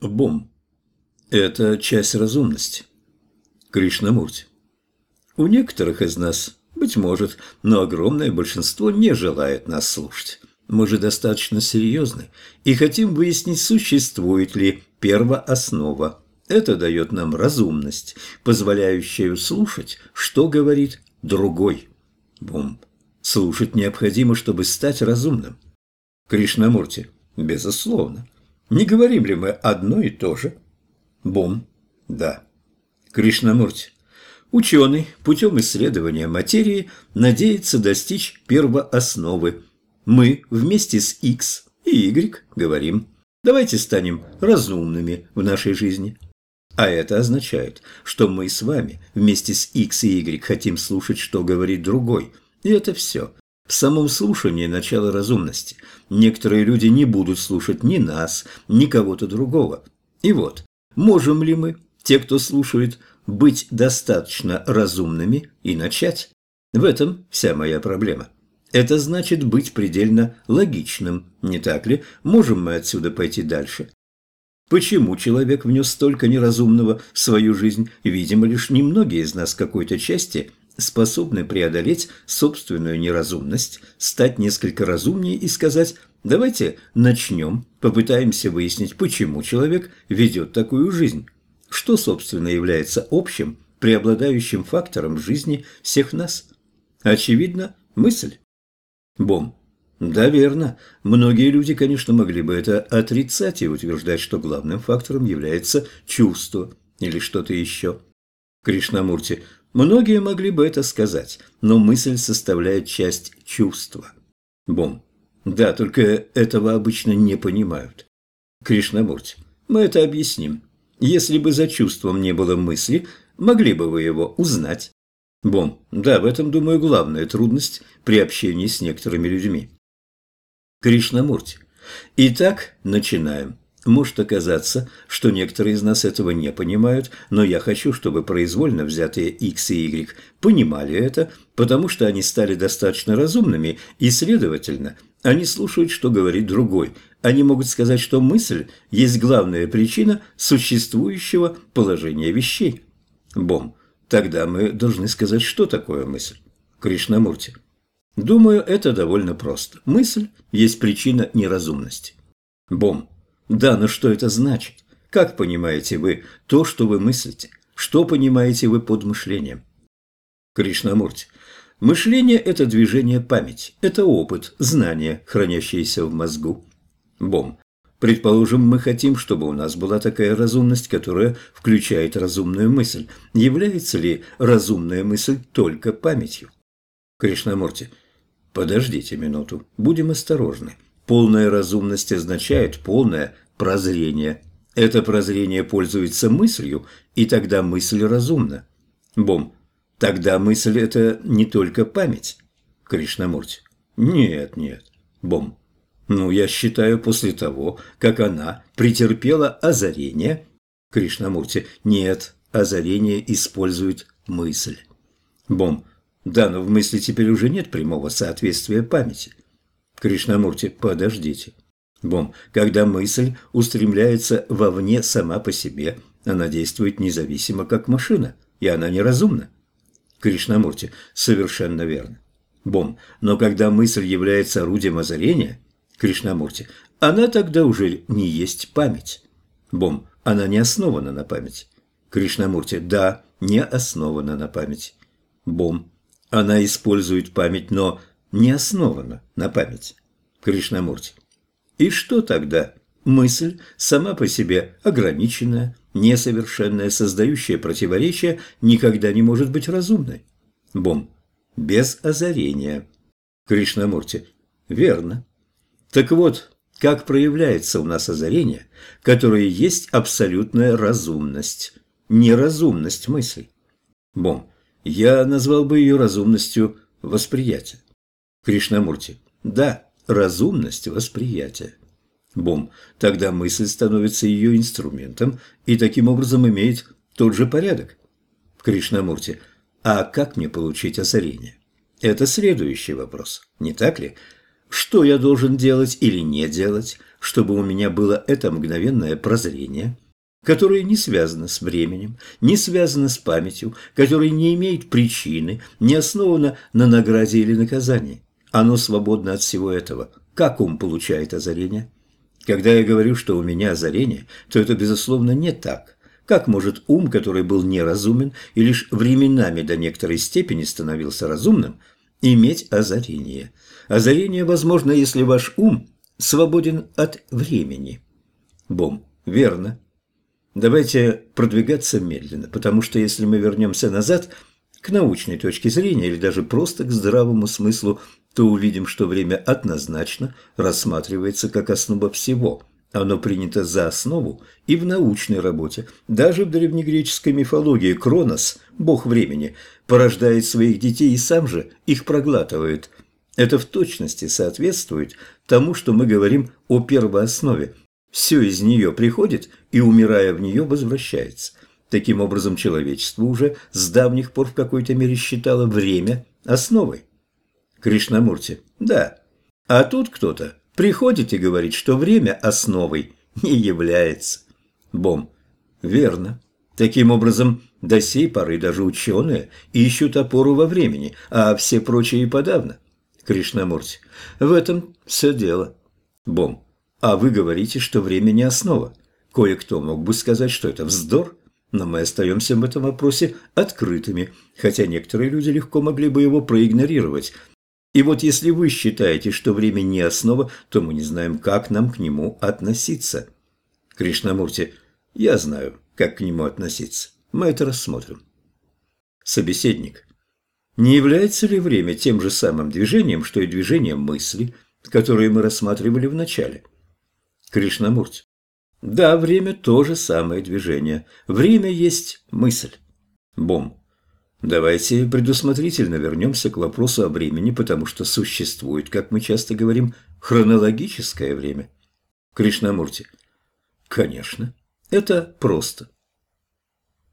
Бум. Это часть разумности. Кришнамурти. У некоторых из нас, быть может, но огромное большинство не желает нас слушать. Мы же достаточно серьезны и хотим выяснить, существует ли первооснова. Это дает нам разумность, позволяющую слушать, что говорит другой. Бум. Слушать необходимо, чтобы стать разумным. Кришнамурти. Безусловно. Не говорим ли мы одно и то же? Бум. Да. Кришнамурти. Ученый путем исследования материи надеется достичь первоосновы. Мы вместе с X и Y говорим, давайте станем разумными в нашей жизни. А это означает, что мы с вами вместе с X и Y хотим слушать, что говорит другой. И это все. В самом слушании начало разумности. Некоторые люди не будут слушать ни нас, ни кого-то другого. И вот, можем ли мы, те, кто слушает, быть достаточно разумными и начать? В этом вся моя проблема. Это значит быть предельно логичным, не так ли? Можем мы отсюда пойти дальше? Почему человек внес столько неразумного в свою жизнь? Видимо, лишь немногие из нас какой-то части способны преодолеть собственную неразумность, стать несколько разумнее и сказать «давайте начнем, попытаемся выяснить, почему человек ведет такую жизнь». Что, собственно, является общим, преобладающим фактором жизни всех нас? Очевидно, мысль. Бом. Да, верно. Многие люди, конечно, могли бы это отрицать и утверждать, что главным фактором является чувство или что-то еще. Кришнамурти. Многие могли бы это сказать, но мысль составляет часть чувства. Бом. Да, только этого обычно не понимают. Кришнамурти. Мы это объясним. Если бы за чувством не было мысли, могли бы вы его узнать. Бом. Да, в этом, думаю, главная трудность при общении с некоторыми людьми. Кришнамурти. Итак, начинаем. Может оказаться, что некоторые из нас этого не понимают, но я хочу, чтобы произвольно взятые X и Y понимали это, потому что они стали достаточно разумными, и, следовательно, они слушают, что говорит другой. Они могут сказать, что мысль есть главная причина существующего положения вещей. Бом. Тогда мы должны сказать, что такое мысль. Кришнамурти. Думаю, это довольно просто. Мысль есть причина неразумности. Бом. Да, но что это значит? Как понимаете вы то, что вы мыслите? Что понимаете вы под мышлением? Кришнамурти. Мышление – это движение памяти, это опыт, знания, хранящиеся в мозгу. Бом. Предположим, мы хотим, чтобы у нас была такая разумность, которая включает разумную мысль. Является ли разумная мысль только памятью? Кришнамурти. Подождите минуту, будем осторожны. Полная разумность означает полное прозрение. Это прозрение пользуется мыслью, и тогда мысль разумна. Бом. Тогда мысль – это не только память. Кришнамурти. Нет, нет. Бом. Ну, я считаю, после того, как она претерпела озарение. Кришнамурти. Нет, озарение использует мысль. Бом. Да, но в мысли теперь уже нет прямого соответствия памяти. Кришнамурти, подождите. Бом, когда мысль устремляется вовне сама по себе, она действует независимо, как машина, и она неразумна. Кришнамурти, совершенно верно. Бом, но когда мысль является орудием озарения, Кришнамурти, она тогда уже не есть память. Бом, она не основана на памяти. Кришнамурти, да, не основана на памяти. Бом, она использует память, но не основана на памяти. Кришнамурти. И что тогда? Мысль сама по себе ограниченная, несовершенная, создающая противоречия, никогда не может быть разумной. Бом. Без озарения. Кришнамурти. Верно. Так вот, как проявляется у нас озарение, которое есть абсолютная разумность, неразумность мыслей? Бом. Я назвал бы ее разумностью восприятия. Кришнамурти. Да, разумность восприятия. Бом. Тогда мысль становится ее инструментом и таким образом имеет тот же порядок. Кришнамурти. А как мне получить озарение? Это следующий вопрос, не так ли? Что я должен делать или не делать? чтобы у меня было это мгновенное прозрение, которое не связано с временем, не связано с памятью, которое не имеет причины, не основано на награде или наказании. Оно свободно от всего этого. Как ум получает озарение? Когда я говорю, что у меня озарение, то это, безусловно, не так. Как может ум, который был неразумен и лишь временами до некоторой степени становился разумным, иметь озарение? Озарение возможно, если ваш ум свободен от времени. Бом. Верно. Давайте продвигаться медленно, потому что если мы вернемся назад к научной точке зрения или даже просто к здравому смыслу, то увидим, что время однозначно рассматривается как основа всего. Оно принято за основу и в научной работе. Даже в древнегреческой мифологии Кронос, бог времени, порождает своих детей и сам же их проглатывает. Это в точности соответствует тому, что мы говорим о первооснове. Все из нее приходит и, умирая в нее, возвращается. Таким образом, человечество уже с давних пор в какой-то мере считало время основой. Кришнамурти. Да. А тут кто-то приходит и говорит, что время основой не является. Бом. Верно. Таким образом, до сей поры даже ученые ищут опору во времени, а все прочие и подавно. Кришнамурти. В этом все дело. Бом. А вы говорите, что время не основа. Кое-кто мог бы сказать, что это вздор, но мы остаемся в этом вопросе открытыми, хотя некоторые люди легко могли бы его проигнорировать, и вот если вы считаете, что время не основа, то мы не знаем, как нам к нему относиться. Кришнамурти, я знаю, как к нему относиться. Мы это рассмотрим. Собеседник. Не является ли время тем же самым движением, что и движение мысли, которое мы рассматривали в начале? Кришнамурти. Да, время – то же самое движение. Время есть мысль. Бом. Давайте предусмотрительно вернемся к вопросу о времени, потому что существует, как мы часто говорим, хронологическое время. Кришнамурти. Конечно, это просто.